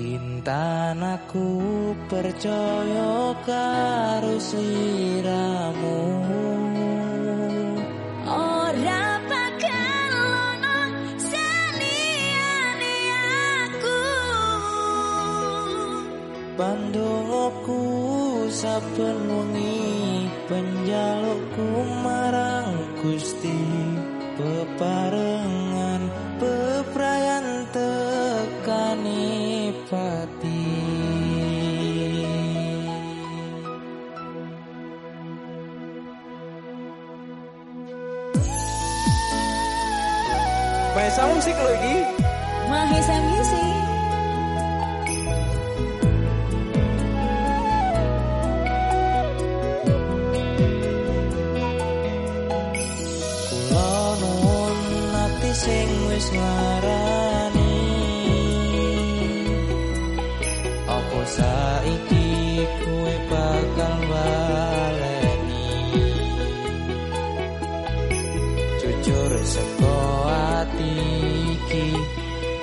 Intan aku percaya karo sliramu Ora bakal lono saliyane aku. Pandongoku saben wengi penjalukku marang Gusti pepareng sifati Mahesa musik lagi Mahesa musik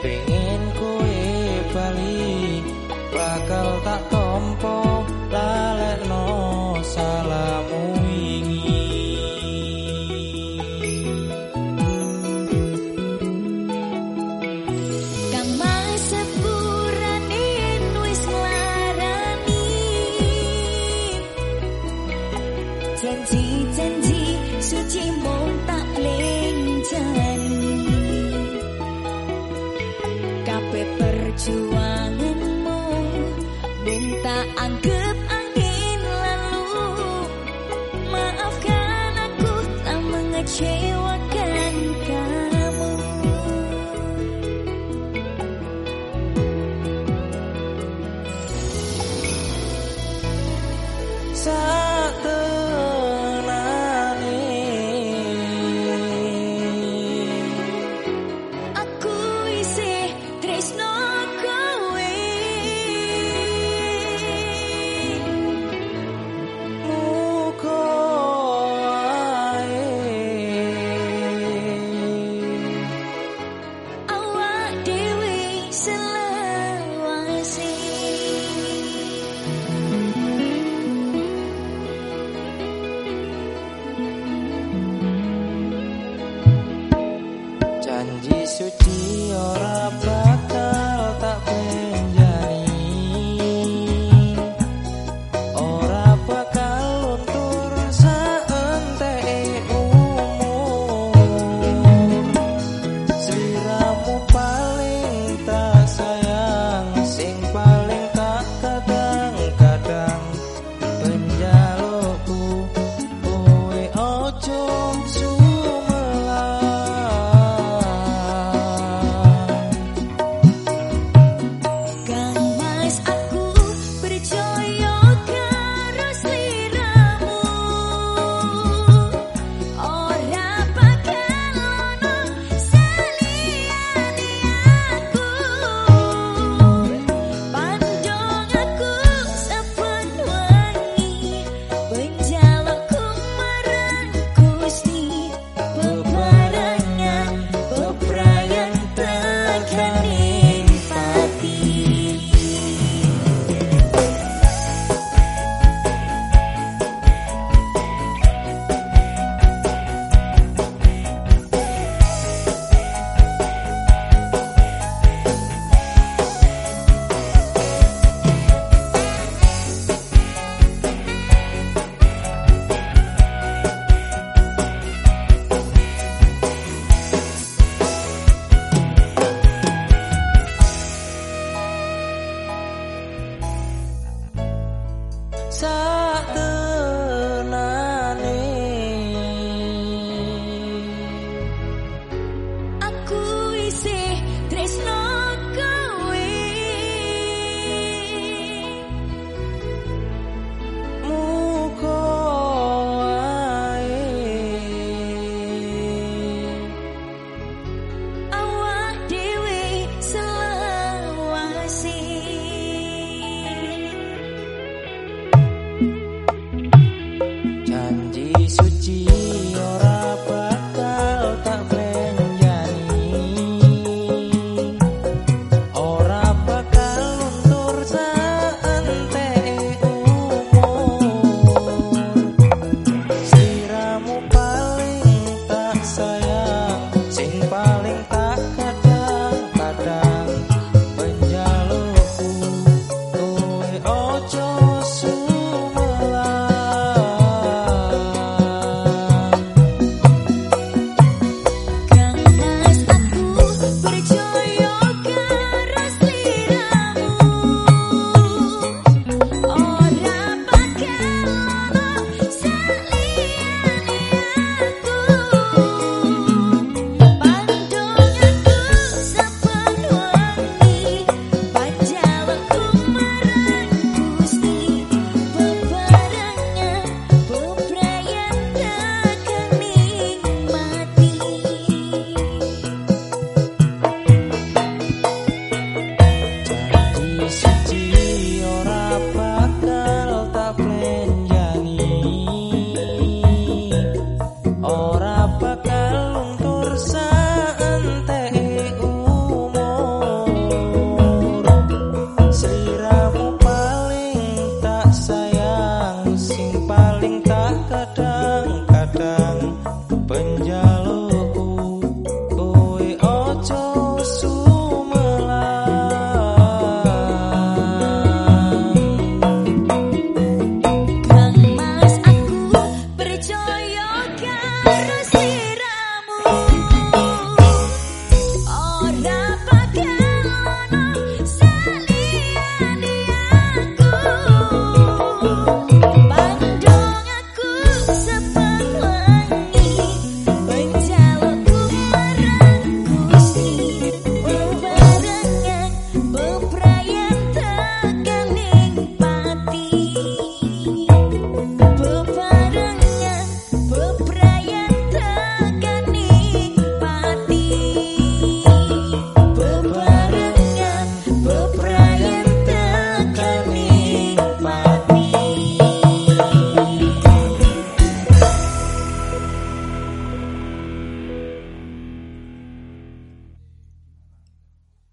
thing